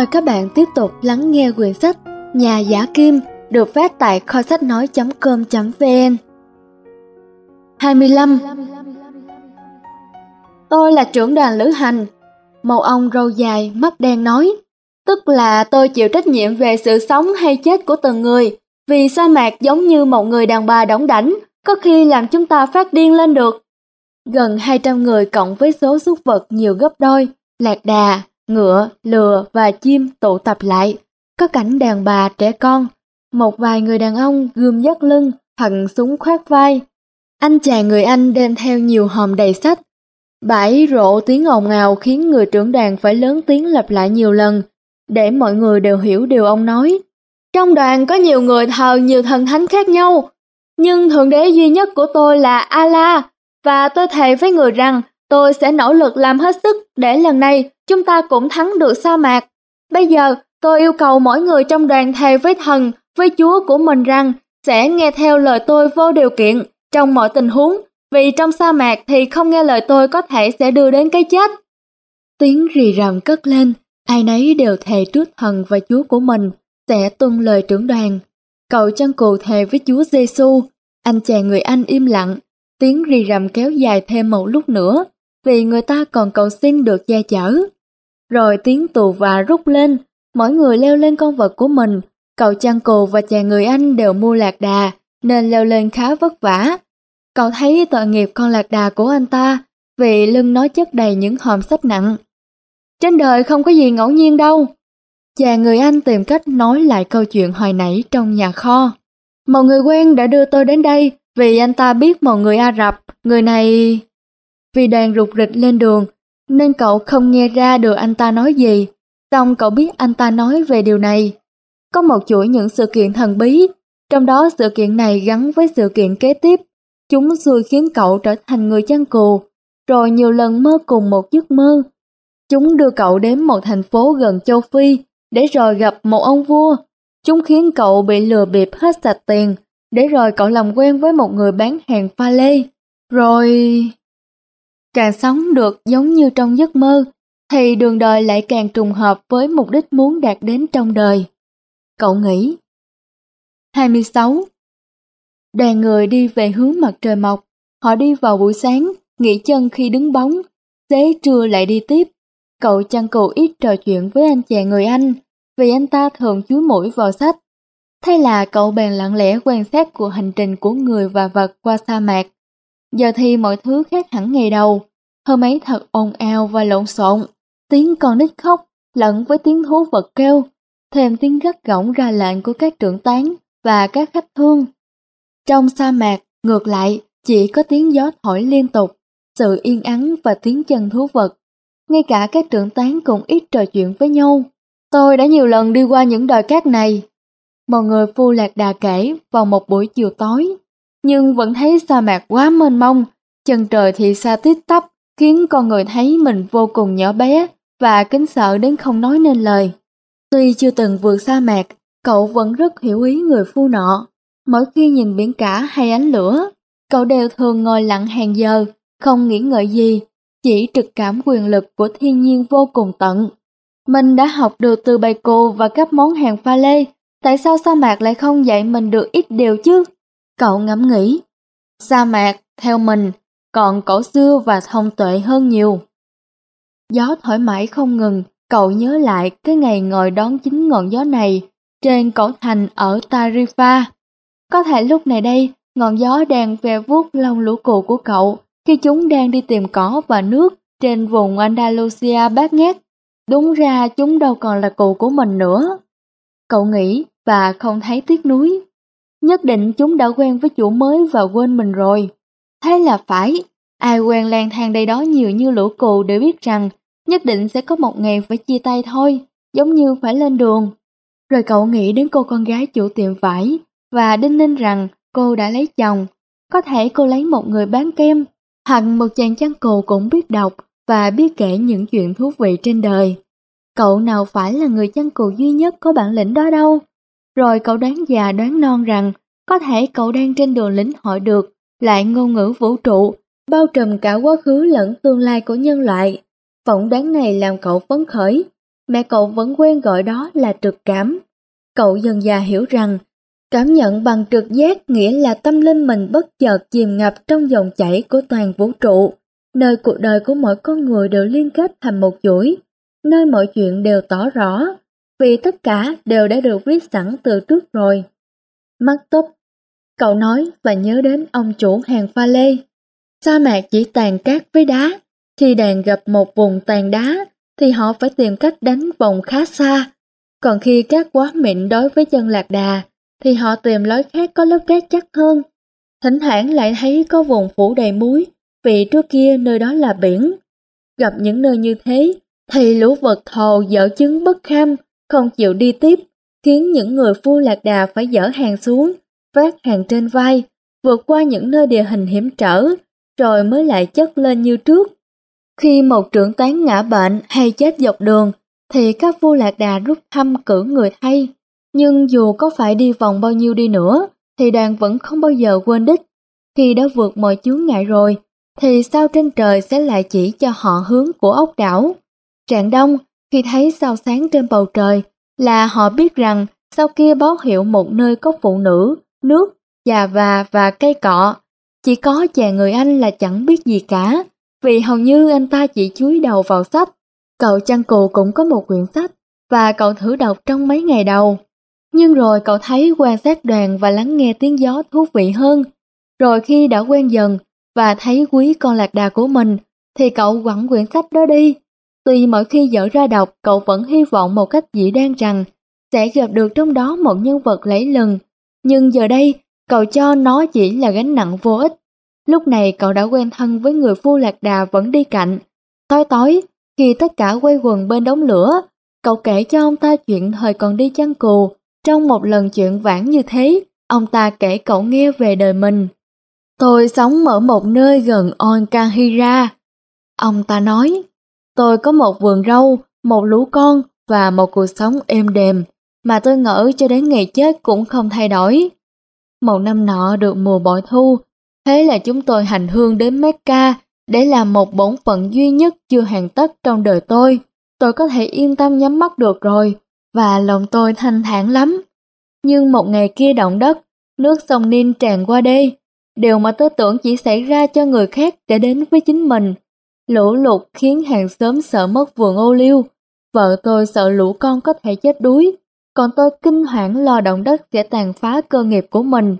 Mời các bạn tiếp tục lắng nghe quyển sách Nhà giả kim được phát tại kho sách nói.com.vn 25 Tôi là trưởng đoàn lữ hành. Màu ông râu dài, mắt đen nói. Tức là tôi chịu trách nhiệm về sự sống hay chết của từng người Vì sa mạc giống như một người đàn bà đóng đảnh Có khi làm chúng ta phát điên lên được. Gần 200 người cộng với số súc vật nhiều gấp đôi Lạc đà, ngựa, lừa và chim tụ tập lại Có cảnh đàn bà trẻ con Một vài người đàn ông gươm dắt lưng, hận súng khoác vai anh chàng người Anh đem theo nhiều hòm đầy sách. Bãi rộ tiếng ồn ào khiến người trưởng đoàn phải lớn tiếng lặp lại nhiều lần, để mọi người đều hiểu điều ông nói. Trong đoàn có nhiều người thờ nhiều thần thánh khác nhau, nhưng thượng đế duy nhất của tôi là Allah, và tôi thề với người rằng tôi sẽ nỗ lực làm hết sức để lần này chúng ta cũng thắng được sa mạc. Bây giờ tôi yêu cầu mỗi người trong đoàn thề với thần, với Chúa của mình rằng sẽ nghe theo lời tôi vô điều kiện trong mọi tình huống, vì trong sa mạc thì không nghe lời tôi có thể sẽ đưa đến cái chết. Tiếng rì rầm cất lên, ai nấy đều thề trước thần và Chúa của mình sẽ tuân lời trưởng đoàn. Cậu chân cù thề với Chúa Giêsu, anh chàng người Anh im lặng, tiếng rì rầm kéo dài thêm một lúc nữa, vì người ta còn cầu xin được che chở. Rồi tiếng tù và rút lên, mỗi người leo lên con vật của mình, cậu chăn cù và chàng người Anh đều mua lạc đà, nên leo lên khá vất vả. Cậu thấy tội nghiệp con lạc đà của anh ta, vì lưng nó chất đầy những hòm sách nặng. Trên đời không có gì ngẫu nhiên đâu. Chàng người Anh tìm cách nói lại câu chuyện hồi nãy trong nhà kho. Một người quen đã đưa tôi đến đây vì anh ta biết một người Ả Rập, người này... Vì đoàn rụt rịch lên đường, nên cậu không nghe ra được anh ta nói gì. Xong cậu biết anh ta nói về điều này. Có một chuỗi những sự kiện thần bí trong đó sự kiện này gắn với sự kiện kế tiếp, chúng xui khiến cậu trở thành người chăn cù, rồi nhiều lần mơ cùng một giấc mơ. Chúng đưa cậu đến một thành phố gần châu Phi, để rồi gặp một ông vua. Chúng khiến cậu bị lừa bịp hết sạch tiền, để rồi cậu làm quen với một người bán hàng pha lê. Rồi... Càng sống được giống như trong giấc mơ, thì đường đời lại càng trùng hợp với mục đích muốn đạt đến trong đời. Cậu nghĩ 26. Đoàn người đi về hướng mặt trời mọc, họ đi vào buổi sáng, nghỉ chân khi đứng bóng, xế trưa lại đi tiếp. Cậu chăn cừu ít trò chuyện với anh chàng người Anh, vì anh ta thường chúi mũi vào sách. Thế là cậu bèn lặng lẽ quan sát của hành trình của người và vật qua sa mạc. Giờ thì mọi thứ khác hẳn ngày đầu, hôm ấy thật ồn ào và lộn xộn, tiếng con nít khóc lẫn với tiếng thú vật kêu, thêm tiếng gắt gỏng ra lệnh của các trưởng tán và các khách thương. Trong sa mạc, ngược lại, chỉ có tiếng gió thổi liên tục, sự yên ắng và tiếng chân thú vật. Ngay cả các trưởng tán cũng ít trò chuyện với nhau. Tôi đã nhiều lần đi qua những đồi cát này. Một người phu lạc đà kể vào một buổi chiều tối, nhưng vẫn thấy sa mạc quá mênh mông, chân trời thì xa tít tắp, khiến con người thấy mình vô cùng nhỏ bé và kính sợ đến không nói nên lời. Tuy chưa từng vượt sa mạc, Cậu vẫn rất hiểu ý người phu nọ. Mỗi khi nhìn biển cả hay ánh lửa, cậu đều thường ngồi lặng hàng giờ, không nghĩ ngợi gì, chỉ trực cảm quyền lực của thiên nhiên vô cùng tận. Mình đã học được từ bài cô và các món hàng pha lê, tại sao sa mạc lại không dạy mình được ít điều chứ? Cậu ngẫm nghĩ, sa mạc, theo mình, còn cổ xưa và thông tuệ hơn nhiều. Gió thổi mãi không ngừng, cậu nhớ lại cái ngày ngồi đón chính ngọn gió này trên cổ thành ở Tarifa. Có thể lúc này đây, ngọn gió đang ve vuốt lông lũ cụ của cậu khi chúng đang đi tìm cỏ và nước trên vùng Andalusia bát ngát. Đúng ra chúng đâu còn là cụ của mình nữa. Cậu nghĩ và không thấy tiếc nuối. Nhất định chúng đã quen với chủ mới và quên mình rồi. Thế là phải, ai quen lang thang đây đó nhiều như lũ cụ đều biết rằng nhất định sẽ có một ngày phải chia tay thôi, giống như phải lên đường. Rồi cậu nghĩ đến cô con gái chủ tiệm vải và đinh ninh rằng cô đã lấy chồng. Có thể cô lấy một người bán kem, hoặc một chàng chăn cồ cũng biết đọc và biết kể những chuyện thú vị trên đời. Cậu nào phải là người chăn cừu duy nhất có bản lĩnh đó đâu. Rồi cậu đoán già đoán non rằng có thể cậu đang trên đường lĩnh hội được lại ngôn ngữ vũ trụ, bao trùm cả quá khứ lẫn tương lai của nhân loại. Phỏng đoán này làm cậu phấn khởi mẹ cậu vẫn quen gọi đó là trực cảm. Cậu dần già hiểu rằng, cảm nhận bằng trực giác nghĩa là tâm linh mình bất chợt chìm ngập trong dòng chảy của toàn vũ trụ, nơi cuộc đời của mỗi con người đều liên kết thành một chuỗi, nơi mọi chuyện đều tỏ rõ, vì tất cả đều đã được viết sẵn từ trước rồi. Mắt tốt, cậu nói và nhớ đến ông chủ hàng pha lê. Sa mạc chỉ tàn cát với đá, khi đàn gặp một vùng tàn đá thì họ phải tìm cách đánh vòng khá xa. Còn khi cát quá mịn đối với chân lạc đà thì họ tìm lối khác có lớp cát chắc hơn. Thỉnh thoảng lại thấy có vùng phủ đầy muối vì trước kia nơi đó là biển. Gặp những nơi như thế thì lũ vật thồ dở chứng bất kham không chịu đi tiếp, khiến những người phu lạc đà phải dỡ hàng xuống, vác hàng trên vai, vượt qua những nơi địa hình hiểm trở, rồi mới lại chất lên như trước. Khi một trưởng toán ngã bệnh hay chết dọc đường, thì các vua lạc đà rút thăm cử người thay. Nhưng dù có phải đi vòng bao nhiêu đi nữa, thì đoàn vẫn không bao giờ quên đích. Khi đã vượt mọi chướng ngại rồi, thì sao trên trời sẽ lại chỉ cho họ hướng của ốc đảo. Trạng đông, khi thấy sao sáng trên bầu trời, là họ biết rằng sau kia báo hiệu một nơi có phụ nữ, nước, già và và cây cọ. Chỉ có chàng người Anh là chẳng biết gì cả, vì hầu như anh ta chỉ chúi đầu vào sách. Cậu chăn cù cũng có một quyển sách, và cậu thử đọc trong mấy ngày đầu. Nhưng rồi cậu thấy quan sát đoàn và lắng nghe tiếng gió thú vị hơn. Rồi khi đã quen dần và thấy quý con lạc đà của mình, thì cậu quẳng quyển sách đó đi. Tuy mỗi khi dở ra đọc, cậu vẫn hy vọng một cách dĩ đan rằng sẽ gặp được trong đó một nhân vật lấy lừng. Nhưng giờ đây, cậu cho nó chỉ là gánh nặng vô ích. Lúc này cậu đã quen thân với người phu lạc đà vẫn đi cạnh. Tối tối, khi tất cả quay quần bên đống lửa, cậu kể cho ông ta chuyện thời còn đi chăn cù. Trong một lần chuyện vãn như thế, ông ta kể cậu nghe về đời mình. Tôi sống ở một nơi gần Onkahira. Ông ta nói, tôi có một vườn rau, một lũ con và một cuộc sống êm đềm mà tôi ngỡ cho đến ngày chết cũng không thay đổi. Một năm nọ được mùa bội thu, thế là chúng tôi hành hương đến Mecca để làm một bổn phận duy nhất chưa hoàn tất trong đời tôi. Tôi có thể yên tâm nhắm mắt được rồi, và lòng tôi thanh thản lắm. Nhưng một ngày kia động đất, nước sông Ninh tràn qua đây, điều mà tôi tưởng chỉ xảy ra cho người khác để đến với chính mình. Lũ lụt khiến hàng xóm sợ mất vườn ô liu, vợ tôi sợ lũ con có thể chết đuối, còn tôi kinh hoảng lo động đất sẽ tàn phá cơ nghiệp của mình.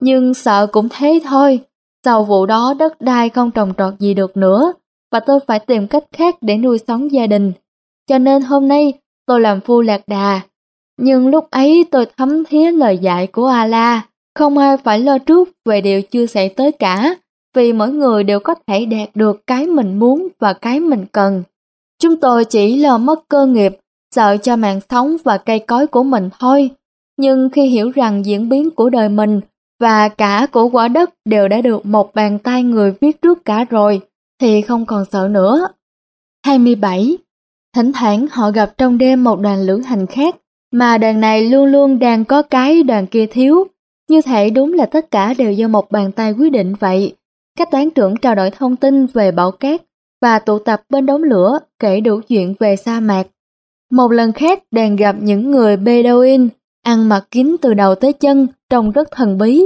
Nhưng sợ cũng thế thôi, sau vụ đó đất đai không trồng trọt gì được nữa, và tôi phải tìm cách khác để nuôi sống gia đình. Cho nên hôm nay tôi làm phu lạc đà. Nhưng lúc ấy tôi thấm thía lời dạy của Allah, không ai phải lo trước về điều chưa xảy tới cả, vì mỗi người đều có thể đạt được cái mình muốn và cái mình cần. Chúng tôi chỉ lo mất cơ nghiệp, sợ cho mạng sống và cây cối của mình thôi. Nhưng khi hiểu rằng diễn biến của đời mình và cả của quả đất đều đã được một bàn tay người viết trước cả rồi, thì không còn sợ nữa. 27. Thỉnh thoảng họ gặp trong đêm một đoàn lữ hành khác, mà đoàn này luôn luôn đang có cái đoàn kia thiếu. Như thể đúng là tất cả đều do một bàn tay quyết định vậy. Các toán trưởng trao đổi thông tin về bão cát và tụ tập bên đống lửa kể đủ chuyện về sa mạc. Một lần khác đoàn gặp những người Bedouin ăn mặc kín từ đầu tới chân, trông rất thần bí.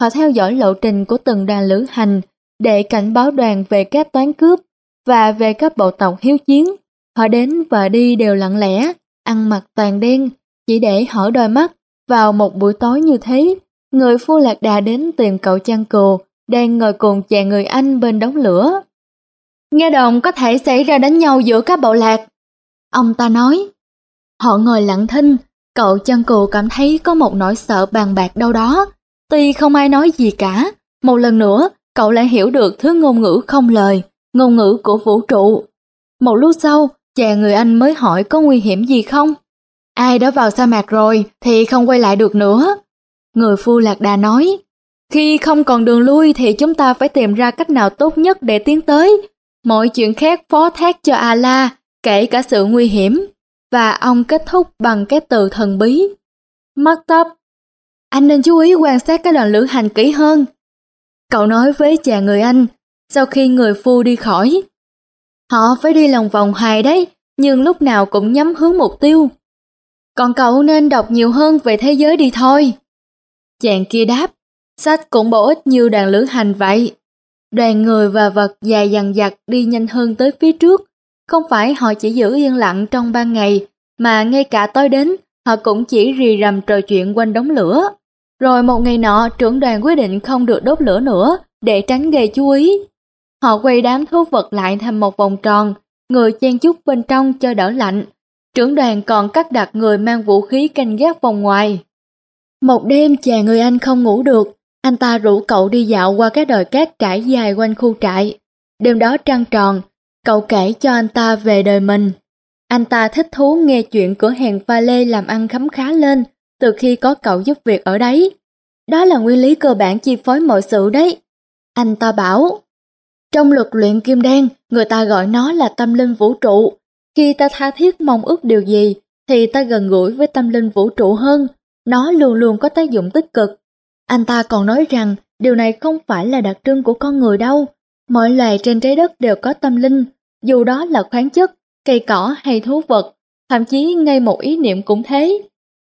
Họ theo dõi lộ trình của từng đoàn lữ hành để cảnh báo đoàn về các toán cướp và về các bộ tộc hiếu chiến. Họ đến và đi đều lặng lẽ, ăn mặc toàn đen, chỉ để hở đôi mắt. Vào một buổi tối như thế, người phu lạc đà đến tìm cậu chăn cừu, đang ngồi cùng chàng người Anh bên đống lửa. Nghe đồn có thể xảy ra đánh nhau giữa các bộ lạc. Ông ta nói. Họ ngồi lặng thinh, cậu chân cừu cảm thấy có một nỗi sợ bàn bạc đâu đó. Tuy không ai nói gì cả, một lần nữa cậu lại hiểu được thứ ngôn ngữ không lời, ngôn ngữ của vũ trụ. Một lúc sau, chàng người Anh mới hỏi có nguy hiểm gì không? Ai đã vào sa mạc rồi thì không quay lại được nữa. Người phu lạc đà nói, khi không còn đường lui thì chúng ta phải tìm ra cách nào tốt nhất để tiến tới. Mọi chuyện khác phó thác cho Allah, kể cả sự nguy hiểm. Và ông kết thúc bằng cái từ thần bí. Maktab. Anh nên chú ý quan sát cái đoàn lữ hành kỹ hơn. Cậu nói với chàng người Anh, sau khi người phu đi khỏi. Họ phải đi lòng vòng hoài đấy, nhưng lúc nào cũng nhắm hướng mục tiêu. Còn cậu nên đọc nhiều hơn về thế giới đi thôi. Chàng kia đáp, sách cũng bổ ích như đàn lữ hành vậy. Đoàn người và vật dài dằng dặc đi nhanh hơn tới phía trước. Không phải họ chỉ giữ yên lặng trong ban ngày, mà ngay cả tối đến, họ cũng chỉ rì rầm trò chuyện quanh đống lửa. Rồi một ngày nọ, trưởng đoàn quyết định không được đốt lửa nữa, để tránh gây chú ý. Họ quay đám thú vật lại thành một vòng tròn, người chen chúc bên trong cho đỡ lạnh. Trưởng đoàn còn cắt đặt người mang vũ khí canh gác vòng ngoài. Một đêm chàng người anh không ngủ được, anh ta rủ cậu đi dạo qua cái đồi cát trải dài quanh khu trại. Đêm đó trăng tròn, cậu kể cho anh ta về đời mình. Anh ta thích thú nghe chuyện cửa hàng pha lê làm ăn khấm khá lên từ khi có cậu giúp việc ở đấy. Đó là nguyên lý cơ bản chi phối mọi sự đấy. Anh ta bảo, trong luật luyện kim đen người ta gọi nó là tâm linh vũ trụ. Khi ta tha thiết mong ước điều gì, thì ta gần gũi với tâm linh vũ trụ hơn. Nó luôn luôn có tác dụng tích cực. Anh ta còn nói rằng điều này không phải là đặc trưng của con người đâu. Mọi loài trên trái đất đều có tâm linh, dù đó là khoáng chất, cây cỏ hay thú vật, thậm chí ngay một ý niệm cũng thế.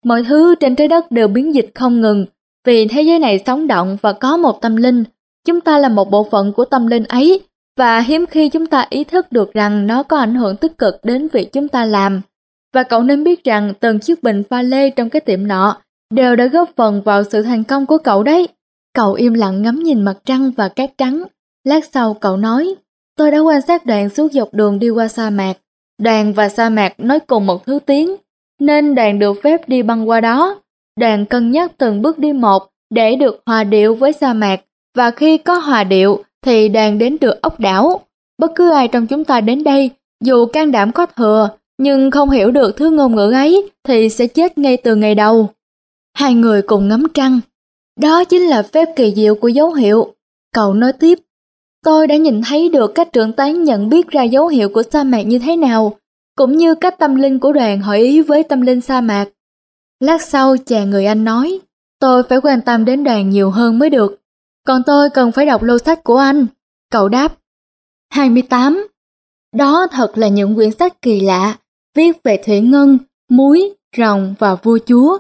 Mọi thứ trên trái đất đều biến dịch không ngừng, vì thế giới này sống động và có một tâm linh. Chúng ta là một bộ phận của tâm linh ấy, và hiếm khi chúng ta ý thức được rằng nó có ảnh hưởng tích cực đến việc chúng ta làm. Và cậu nên biết rằng từng chiếc bình pha lê trong cái tiệm nọ đều đã góp phần vào sự thành công của cậu đấy. Cậu im lặng ngắm nhìn mặt trăng và cát trắng. Lát sau cậu nói, tôi đã quan sát đoàn suốt dọc đường đi qua sa mạc. Đoàn và sa mạc nói cùng một thứ tiếng, nên đoàn được phép đi băng qua đó. Đoàn cân nhắc từng bước đi một để được hòa điệu với sa mạc, và khi có hòa điệu thì đoàn đến được ốc đảo. Bất cứ ai trong chúng ta đến đây, dù can đảm có thừa, nhưng không hiểu được thứ ngôn ngữ ấy thì sẽ chết ngay từ ngày đầu. Hai người cùng ngắm trăng. Đó chính là phép kỳ diệu của dấu hiệu. Cậu nói tiếp, tôi đã nhìn thấy được cách trưởng tán nhận biết ra dấu hiệu của sa mạc như thế nào, cũng như cách tâm linh của đoàn hỏi ý với tâm linh sa mạc. Lát sau chàng người anh nói, tôi phải quan tâm đến đoàn nhiều hơn mới được, còn tôi cần phải đọc lô sách của anh. Cậu đáp, 28. Đó thật là những quyển sách kỳ lạ, viết về thủy ngân, muối, rồng và vua chúa.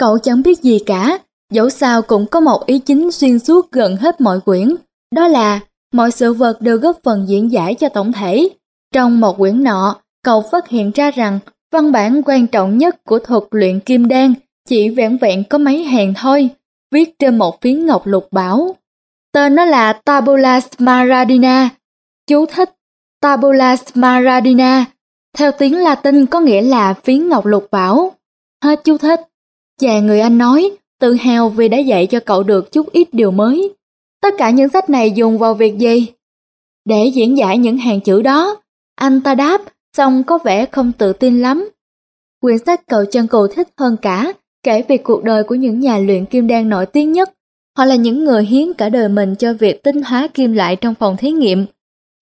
Cậu chẳng biết gì cả, dẫu sao cũng có một ý chính xuyên suốt gần hết mọi quyển, đó là mọi sự vật đều góp phần diễn giải cho tổng thể. Trong một quyển nọ, cậu phát hiện ra rằng văn bản quan trọng nhất của thuật luyện kim đan chỉ vẹn vẹn có mấy hàng thôi, viết trên một phiến ngọc lục bảo. Tên nó là Tabula Smaradina. Chú thích Tabula Smaradina theo tiếng Latin có nghĩa là phiến ngọc lục bảo. Hết chú thích. Chàng người Anh nói, tự hào vì đã dạy cho cậu được chút ít điều mới. Tất cả những sách này dùng vào việc gì? Để diễn giải những hàng chữ đó, anh ta đáp xong có vẻ không tự tin lắm. Quyển sách cậu chân cầu thích hơn cả, kể về cuộc đời của những nhà luyện kim đan nổi tiếng nhất. Họ là những người hiến cả đời mình cho việc tinh hóa kim loại trong phòng thí nghiệm.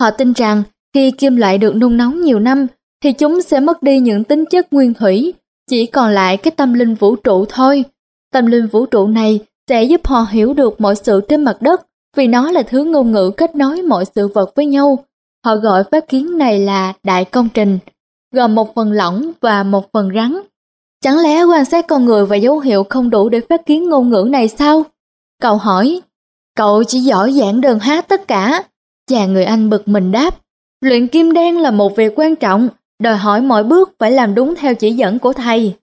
Họ tin rằng khi kim loại được nung nóng nhiều năm, thì chúng sẽ mất đi những tính chất nguyên thủy, chỉ còn lại cái tâm linh vũ trụ thôi. Tâm linh vũ trụ này sẽ giúp họ hiểu được mọi sự trên mặt đất, vì nó là thứ ngôn ngữ kết nối mọi sự vật với nhau, Họ gọi phát kiến này là đại công trình, gồm một phần lỏng và một phần rắn. Chẳng lẽ quan sát con người và dấu hiệu không đủ để phát kiến ngôn ngữ này sao? Cậu hỏi, cậu chỉ giỏi giảng đơn hát tất cả. Chàng người Anh bực mình đáp, luyện kim đen là một việc quan trọng, đòi hỏi mọi bước phải làm đúng theo chỉ dẫn của thầy.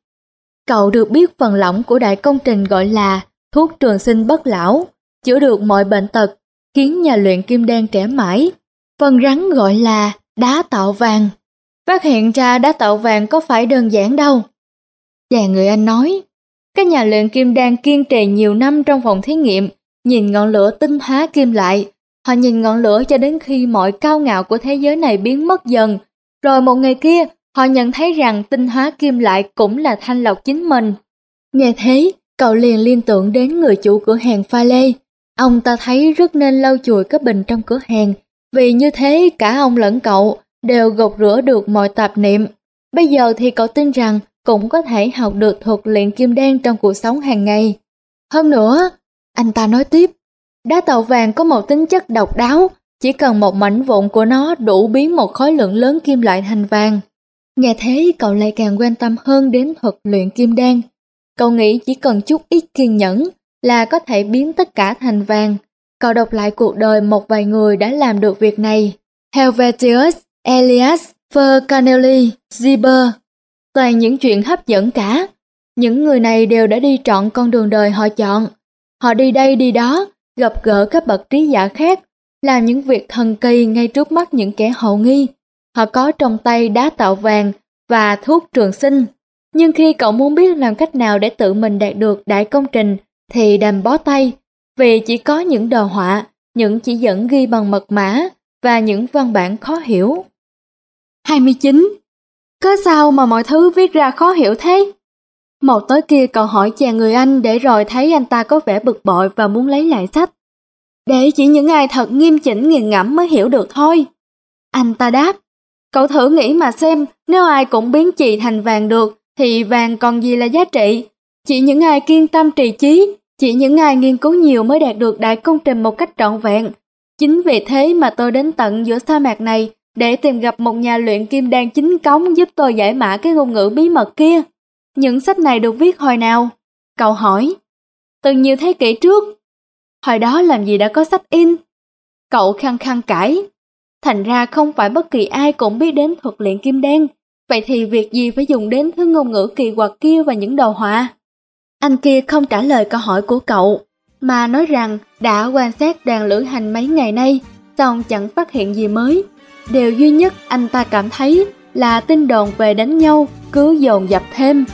Cậu được biết phần lỏng của đại công trình gọi là thuốc trường sinh bất lão, chữa được mọi bệnh tật, khiến nhà luyện kim đen trẻ mãi. Phần rắn gọi là đá tạo vàng. Phát hiện ra đá tạo vàng có phải đơn giản đâu. Chàng người Anh nói, các nhà luyện kim đen kiên trì nhiều năm trong phòng thí nghiệm, nhìn ngọn lửa tinh hóa kim lại. Họ nhìn ngọn lửa cho đến khi mọi cao ngạo của thế giới này biến mất dần. Rồi một ngày kia, họ nhận thấy rằng tinh hóa kim lại cũng là thanh lọc chính mình. Nghe thế, cậu liền liên tưởng đến người chủ cửa hàng pha lê. Ông ta thấy rất nên lau chùi các bình trong cửa hàng vì như thế cả ông lẫn cậu đều gột rửa được mọi tạp niệm. Bây giờ thì cậu tin rằng cũng có thể học được thuật luyện kim đen trong cuộc sống hàng ngày. Hơn nữa, anh ta nói tiếp, đá tàu vàng có một tính chất độc đáo, chỉ cần một mảnh vụn của nó đủ biến một khối lượng lớn kim loại thành vàng. Nghe thế cậu lại càng quan tâm hơn đến thuật luyện kim đan. Cậu nghĩ chỉ cần chút ít kiên nhẫn là có thể biến tất cả thành vàng. Cậu đọc lại cuộc đời một vài người đã làm được việc này. Helvetius, Elias, Vercanelli, Ziber. Toàn những chuyện hấp dẫn cả. Những người này đều đã đi trọn con đường đời họ chọn. Họ đi đây đi đó, gặp gỡ các bậc trí giả khác, làm những việc thần kỳ ngay trước mắt những kẻ hậu nghi. Họ có trong tay đá tạo vàng và thuốc trường sinh. Nhưng khi cậu muốn biết làm cách nào để tự mình đạt được đại công trình thì đành bó tay, vì chỉ có những đồ họa, những chỉ dẫn ghi bằng mật mã và những văn bản khó hiểu. 29. Có sao mà mọi thứ viết ra khó hiểu thế? Một tối kia cậu hỏi chàng người anh để rồi thấy anh ta có vẻ bực bội và muốn lấy lại sách. Để chỉ những ai thật nghiêm chỉnh nghiền ngẫm mới hiểu được thôi. Anh ta đáp, cậu thử nghĩ mà xem, nếu ai cũng biến chì thành vàng được, thì vàng còn gì là giá trị. Chỉ những ai kiên tâm trì chí, chỉ những ai nghiên cứu nhiều mới đạt được đại công trình một cách trọn vẹn. Chính vì thế mà tôi đến tận giữa sa mạc này để tìm gặp một nhà luyện kim đan chính cống giúp tôi giải mã cái ngôn ngữ bí mật kia. Những sách này được viết hồi nào? Cậu hỏi. Từ nhiều thế kỷ trước. Hồi đó làm gì đã có sách in? Cậu khăng khăng cãi. Thành ra không phải bất kỳ ai cũng biết đến thuật luyện kim đen. Vậy thì việc gì phải dùng đến thứ ngôn ngữ kỳ quặc kia và những đồ họa? Anh kia không trả lời câu hỏi của cậu, mà nói rằng đã quan sát đoàn lữ hành mấy ngày nay, xong chẳng phát hiện gì mới. Điều duy nhất anh ta cảm thấy là tin đồn về đánh nhau cứ dồn dập thêm.